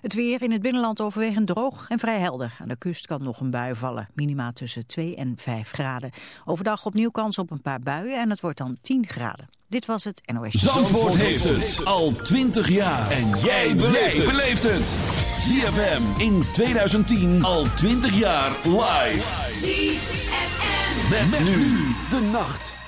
Het weer in het binnenland overwegend droog en vrij helder. Aan de kust kan nog een bui vallen. Minima tussen 2 en 5 graden. Overdag opnieuw kans op een paar buien en het wordt dan 10 graden. Dit was het NOS. Zandvoort, Zandvoort heeft het al 20 jaar. En jij beleeft het. ZFM in 2010 al 20 jaar live. ZFM. Met, nu de nacht.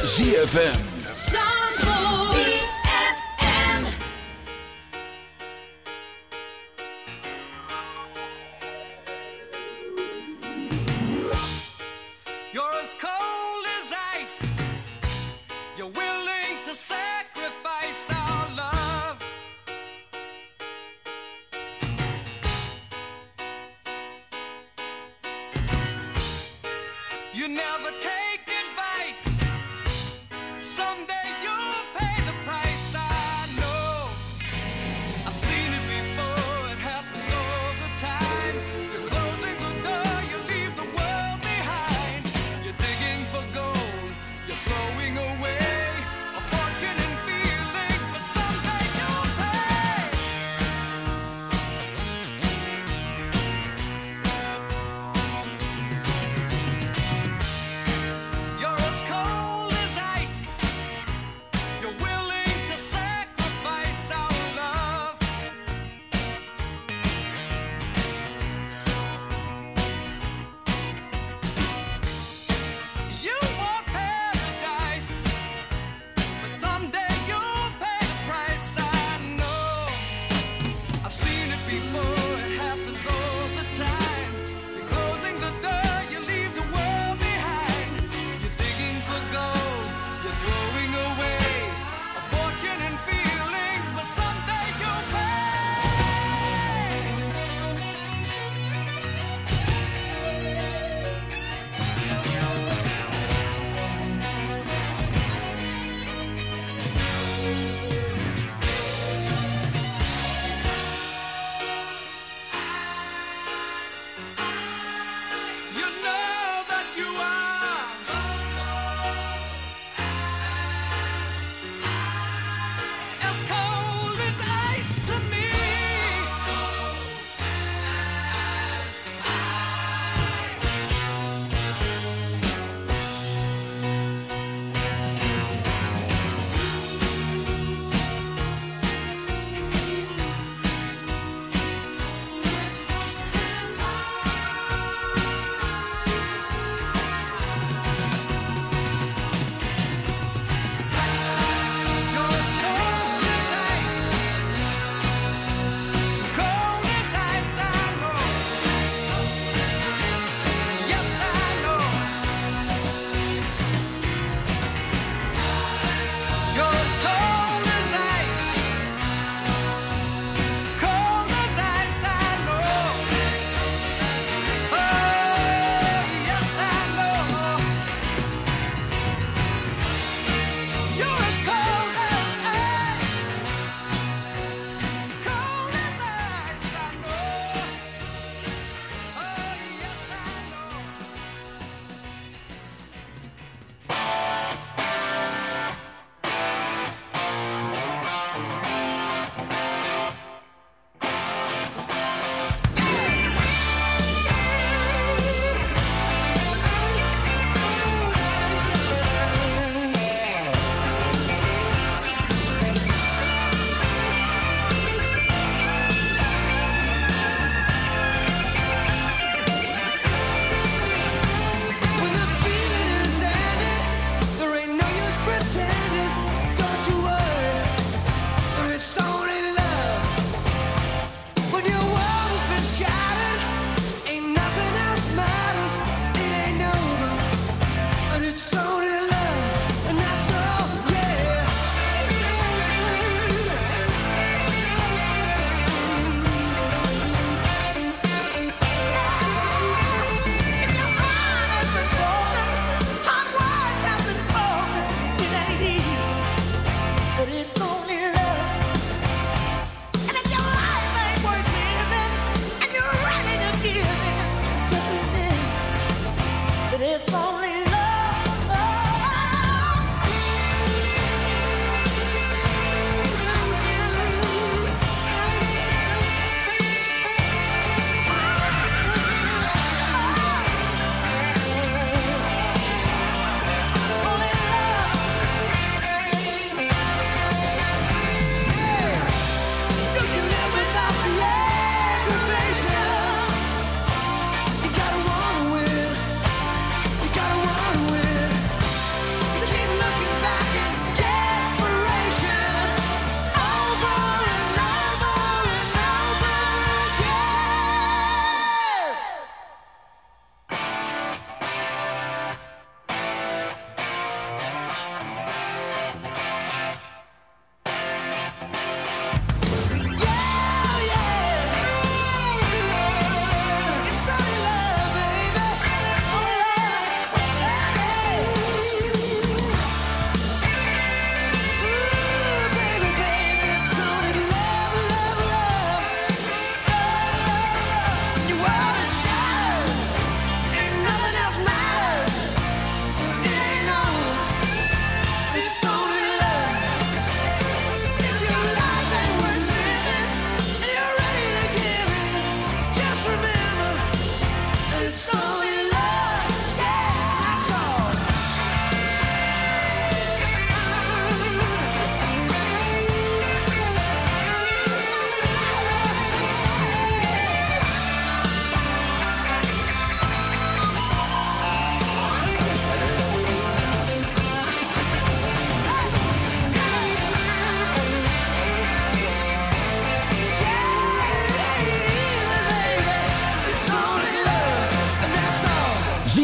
ZFM.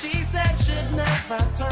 She said she'd never talk.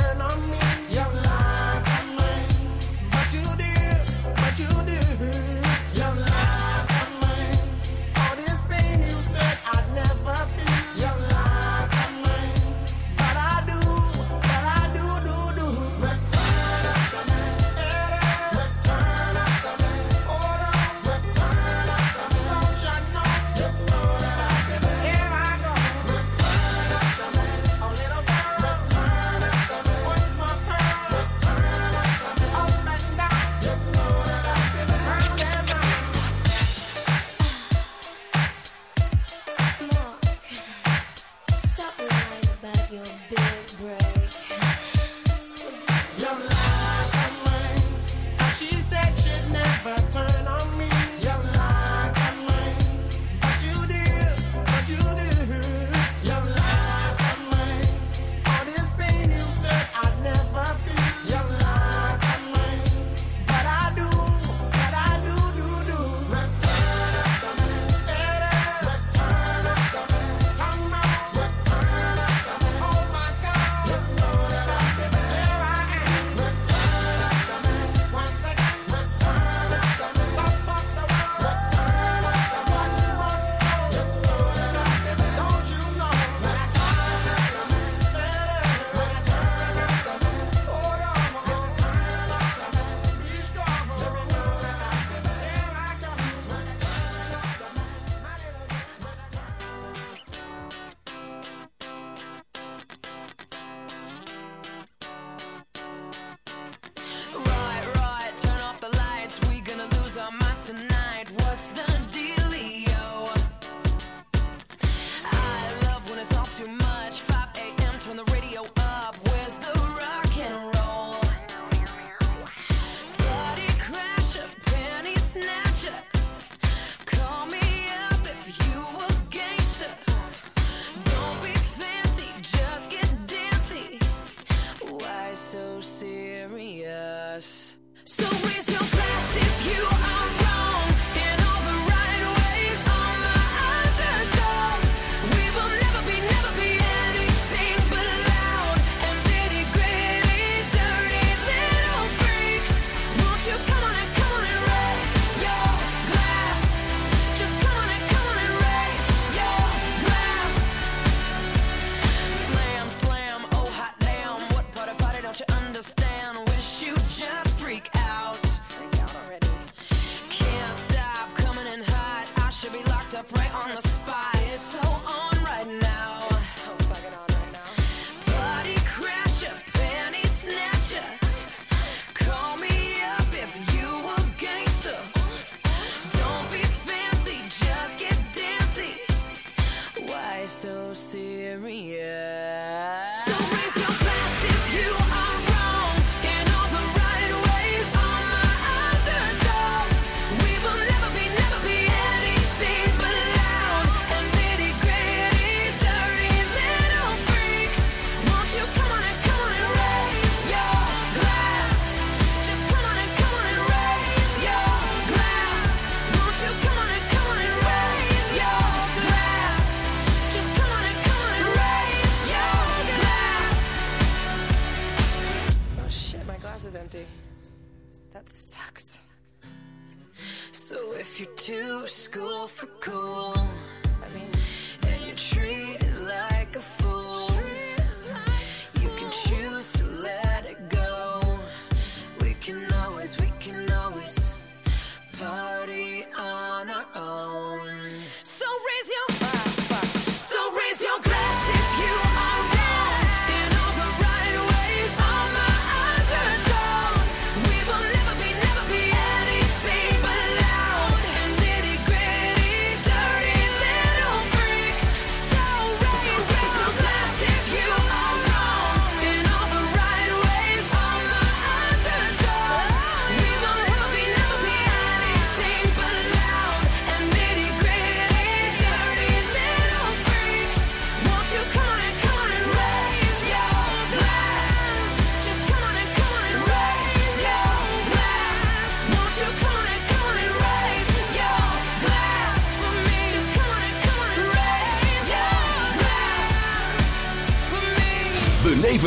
You're too school for cool.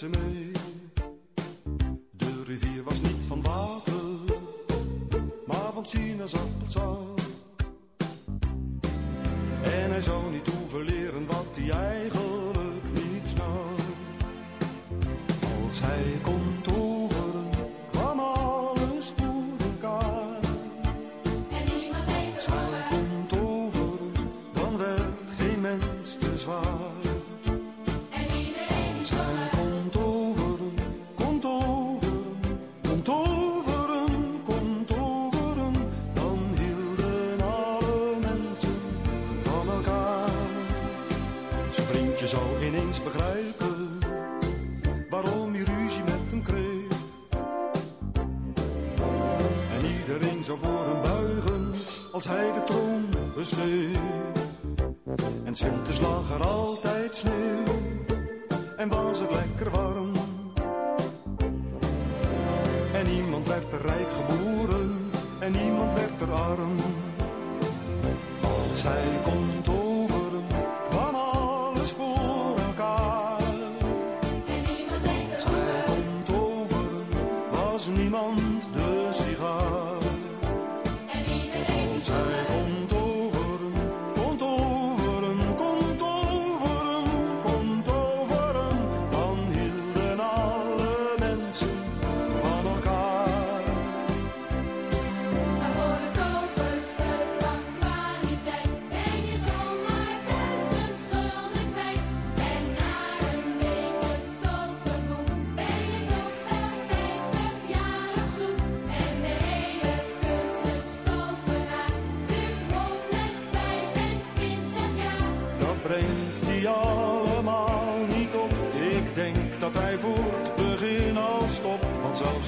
Christmas. 才工。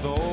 though.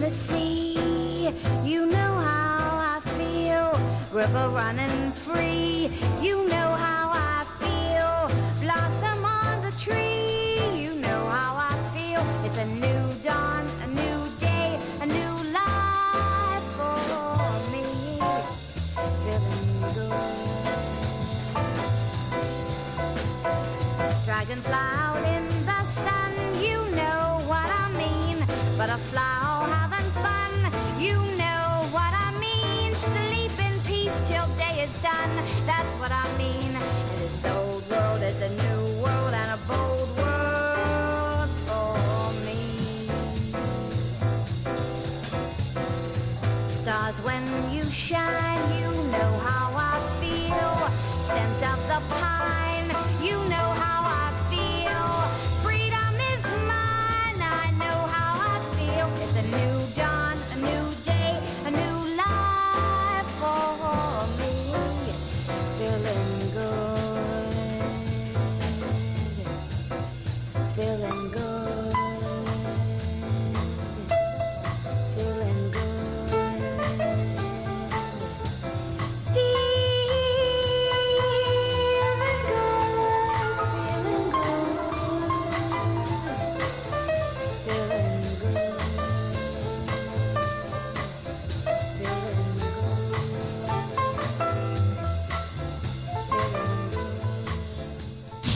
the sea. You know how I feel, river running free. sun.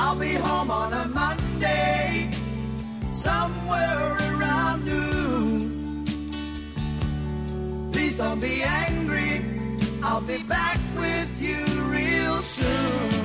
I'll be home on a Monday, somewhere around noon. Please don't be angry, I'll be back with you real soon.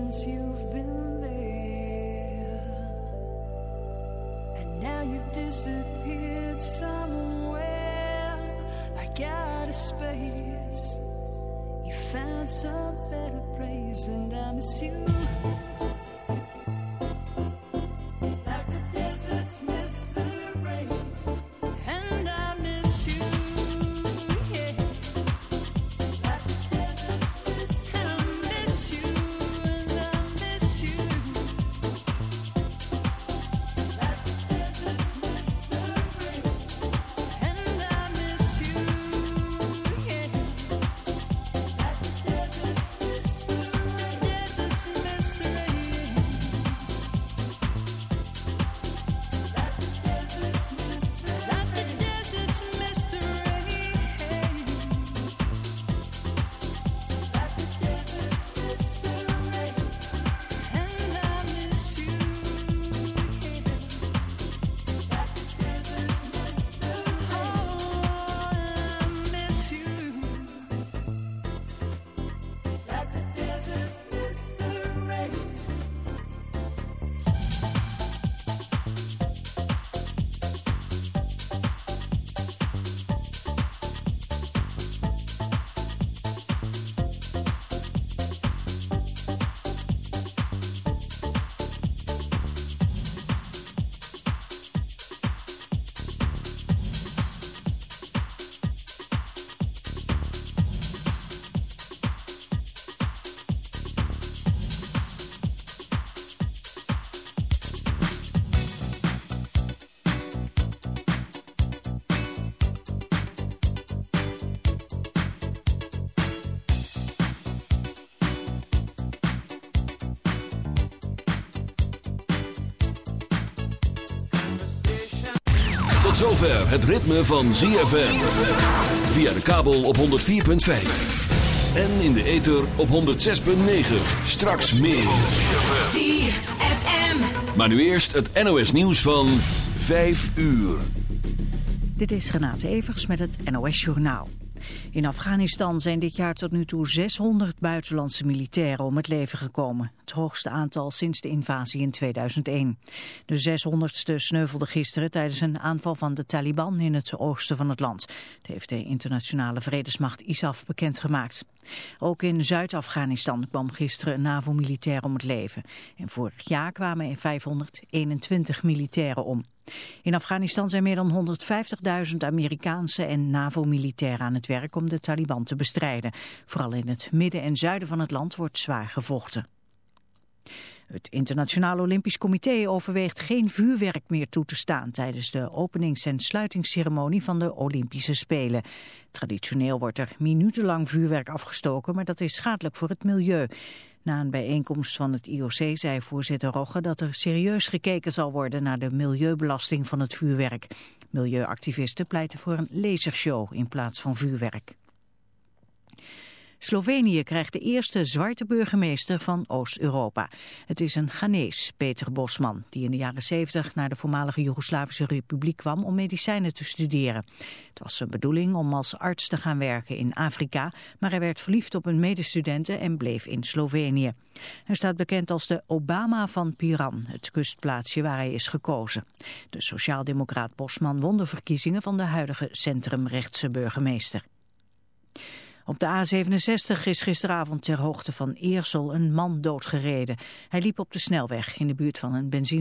Since you've been there. And now you've disappeared somewhere. I got a space. You found some better place, and I miss you. Like the deserts miss the zover het ritme van ZFM. Via de kabel op 104.5. En in de ether op 106.9. Straks meer. ZFM. Maar nu eerst het NOS nieuws van 5 uur. Dit is Renate Evers met het NOS Journaal. In Afghanistan zijn dit jaar tot nu toe 600 buitenlandse militairen om het leven gekomen. Het hoogste aantal sinds de invasie in 2001. De 600ste sneuvelde gisteren tijdens een aanval van de Taliban in het oosten van het land. Dat heeft de internationale vredesmacht ISAF bekendgemaakt. Ook in Zuid-Afghanistan kwam gisteren een NAVO-militair om het leven. En vorig jaar kwamen er 521 militairen om. In Afghanistan zijn meer dan 150.000 Amerikaanse en NAVO-militairen aan het werk om de Taliban te bestrijden. Vooral in het midden en zuiden van het land wordt zwaar gevochten. Het Internationaal Olympisch Comité overweegt geen vuurwerk meer toe te staan tijdens de openings- en sluitingsceremonie van de Olympische Spelen. Traditioneel wordt er minutenlang vuurwerk afgestoken, maar dat is schadelijk voor het milieu. Na een bijeenkomst van het IOC zei voorzitter Rogge dat er serieus gekeken zal worden naar de milieubelasting van het vuurwerk. Milieuactivisten pleiten voor een lasershow in plaats van vuurwerk. Slovenië krijgt de eerste zwarte burgemeester van Oost-Europa. Het is een Ghanese, Peter Bosman, die in de jaren 70 naar de voormalige Joegoslavische Republiek kwam om medicijnen te studeren. Het was zijn bedoeling om als arts te gaan werken in Afrika, maar hij werd verliefd op een medestudenten en bleef in Slovenië. Hij staat bekend als de Obama van Piran, het kustplaatsje waar hij is gekozen. De sociaaldemocraat Bosman won de verkiezingen van de huidige centrumrechtse burgemeester. Op de A67 is gisteravond ter hoogte van Eersel een man doodgereden. Hij liep op de snelweg in de buurt van een benzine.